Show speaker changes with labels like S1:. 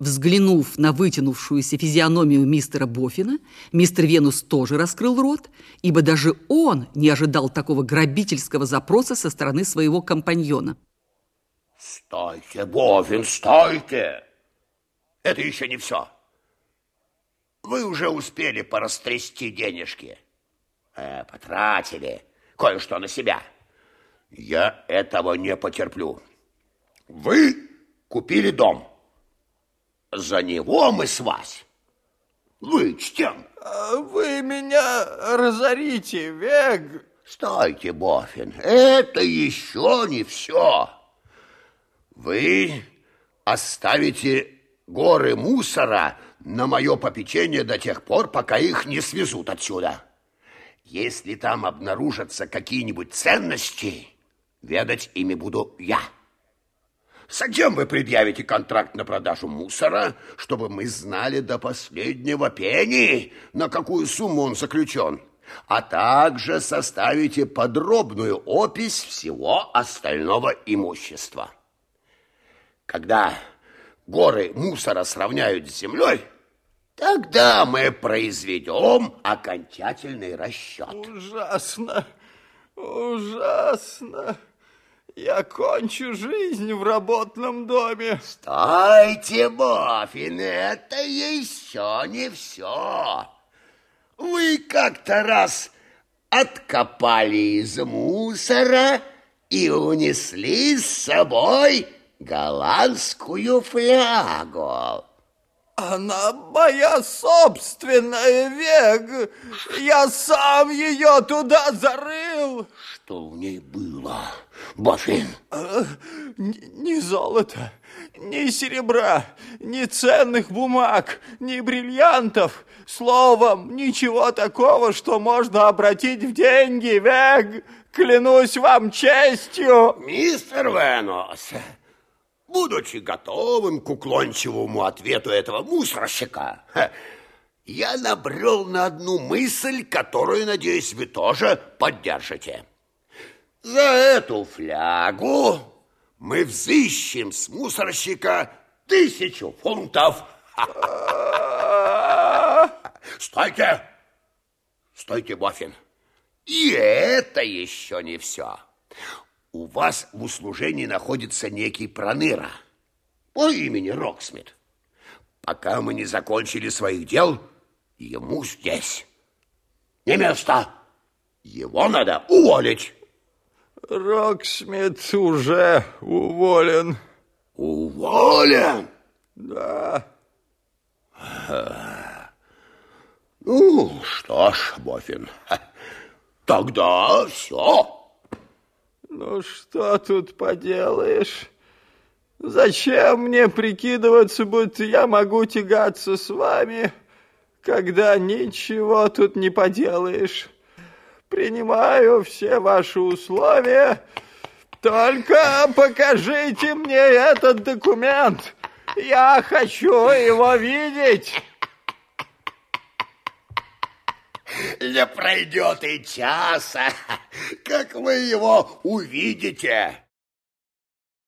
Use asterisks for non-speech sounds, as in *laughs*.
S1: Взглянув на вытянувшуюся физиономию мистера Боффина, мистер Венус тоже раскрыл рот, ибо даже он не ожидал такого грабительского запроса со стороны своего компаньона.
S2: Стойте, Боффин, стойте! Это еще не все. Вы уже успели порастрясти денежки. Э, потратили кое-что на себя. Я этого не потерплю. Вы купили дом. За него мы с вас вычтем.
S3: А вы меня разорите, Вег.
S2: Стойте, Бофин, это еще не все. Вы оставите горы мусора на мое попечение до тех пор, пока их не свезут отсюда. Если там обнаружатся какие-нибудь ценности, ведать ими буду я. Зачем вы предъявите контракт на продажу мусора, чтобы мы знали до последнего пени, на какую сумму он заключен? А также составите подробную опись всего остального имущества. Когда горы мусора сравняют с землей, тогда мы произведем окончательный расчет.
S3: Ужасно, ужасно. Я кончу жизнь в работном доме.
S2: Стойте, Боффин, это еще не все. Вы как-то раз откопали из мусора и унесли с собой голландскую флягу.
S3: Она моя собственная, Вег. Я сам ее туда зарыл.
S2: Что в ней было, Бафин?
S3: А, ни золота, ни серебра, ни ценных бумаг, ни бриллиантов. Словом, ничего такого, что можно обратить в деньги, Вег. Клянусь вам честью.
S2: Мистер Венос, будучи готовым к уклончивому ответу этого мусорщика, я набрел на одну мысль, которую, надеюсь, вы тоже поддержите. За эту флягу мы взыщем с мусорщика тысячу фунтов. Стойте! Стойте, Боффин. И это еще не все у вас в услужении находится некий проныра по имени Роксмит. Пока мы не закончили своих дел, ему здесь не место. Его надо уволить.
S3: Роксмит уже уволен.
S2: Уволен?
S3: Да.
S2: Ну, что ж, Бофин, *laughs* тогда все.
S3: Ну, что тут поделаешь? Зачем мне прикидываться, будто я могу тягаться с вами, когда ничего тут не поделаешь? Принимаю все ваши условия, только покажите мне этот документ. Я хочу его видеть.
S2: Не пройдет и часа, как вы его увидите.